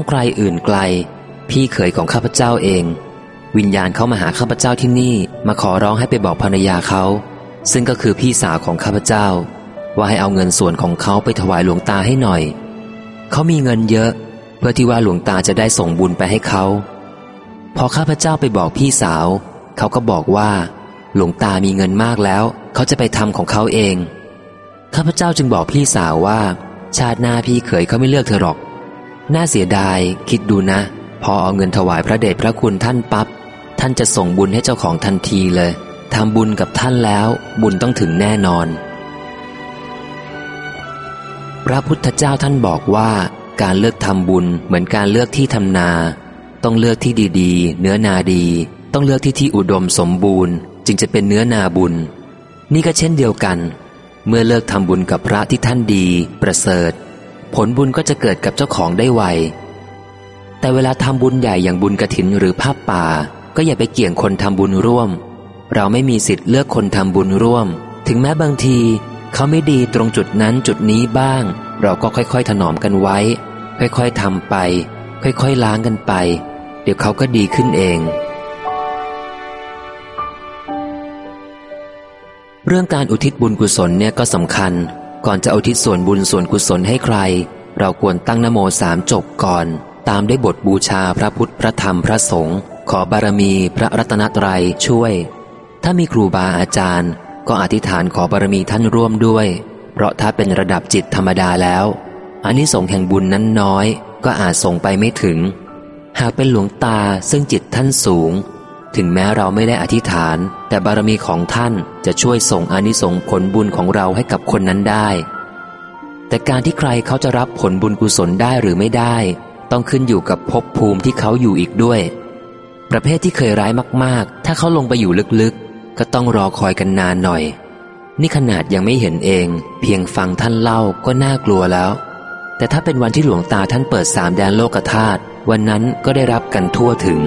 ต้องไกลอื่นไกล พี่เขยของข้าพเจ้าเอง วิญญาณเขามาหาข้าพเจ้าที่นี่ มาขอร้องให้ไปบอกภรรยาเขา ซึ่งก็คือพี่สาวของข้าพเจ้า ว่าให้เอาเงินส่วนของเขาไปถวายหลวงตาให้หน่อย เขามีเงินเยอะ เพื่อที่ว่าหลวงตาจะได้ส่งบุญไปให้เขา พอข้าพเจ้าไปบอกพี่สาว เขาก็บอกว่า หลวงตามีเงินมากแล้ว เขาจะไปทำของเขาเองข้าพเจ้าจึงบอกพี่สาวว่า ชาติหน้าพี่เขยเขาไม่เลือกเธอหรอก น่าเสียดาย คิดดูนะ พอเอาเงินถวายพระเดชพระคุณท่านปับ๊บท่านจะส่งบุญให้เจ้าของทันทีเลยทำบุญกับท่านแล้ว บุญต้องถึงแน่นอน พระพุทธเจ้าท่านบอกว่าการเลือกทำบุญเหมือนการเลือกที่ทำนา ต้องเลือกที่ดีๆ เนื้อนาดี ต้องเลือกที่ที่อุดมสมบูรณ์ จึงจะเป็นเนื้อนาบุญ นี่ก็เช่นเดียวกัน เมื่อเลิกทำบุญกับพระที่ท่านดี ประเสริฐ ผลบุญก็จะเกิดกับเจ้าของได้ไว แต่เวลาทำบุญใหญ่อย่างบุญกระถินหรือภาพป่า ก็อย่าไปเกี่ยงคนทำบุญร่วม เราไม่มีสิทธิ์เลือกคนทำบุญร่วม ถึงแม้บางที เขาไม่ดีตรงจุดนั้นจุดนี้บ้าง เราก็ค่อยๆ ถนอมกันไว้ ค่อยๆทำไป ค่อยๆล้างกันไป เดี๋ยวเขาก็ดีขึ้นเอง เรื่องการอุทิศบุญกุศลเนี่ยก็สำคัญ ก่อนจะอุทิศส่วนบุญส่วนกุศลให้ใคร เราควรตั้งนโมสามจบก่อน ตามด้วยบทบูชาพระพุทธพระธรรมพระสงฆ์ขอบารมีพระรัตนตรัยช่วย ถ้ามีครูบาอาจารย์ ก็อธิษฐานขอบารมีท่านร่วมด้วย เพราะถ้าเป็นระดับจิตธรรมดาแล้วอันนี้ส่งแห่งบุญนั้นน้อย ก็อาจส่งไปไม่ถึง หากเป็นหลวงตาซึ่งจิตท่านสูง ถึงแม้เราไม่ได้อธิษฐาน แต่บารมีของท่านจะช่วยส่งอนิสงส์ผลบุญของเราให้กับคนนั้นได้ แต่การที่ใครเขาจะรับผลบุญกุศลได้หรือไม่ได้ ต้องขึ้นอยู่กับภพภูมิที่เขาอยู่อีกด้วย ประเภทที่เคยร้ายมาก ๆ ถ้าเขาลงไปอยู่ลึกๆ ก็ต้องรอคอยกันนานหน่อย นี่ขนาดยังไม่เห็นเอง เพียงฟังท่านเล่าก็น่ากลัวแล้ว แต่ถ้าเป็นวันที่หลวงตาท่านเปิดสามแดนโลกธาตุวันนั้นก็ได้รับกันทั่วถึง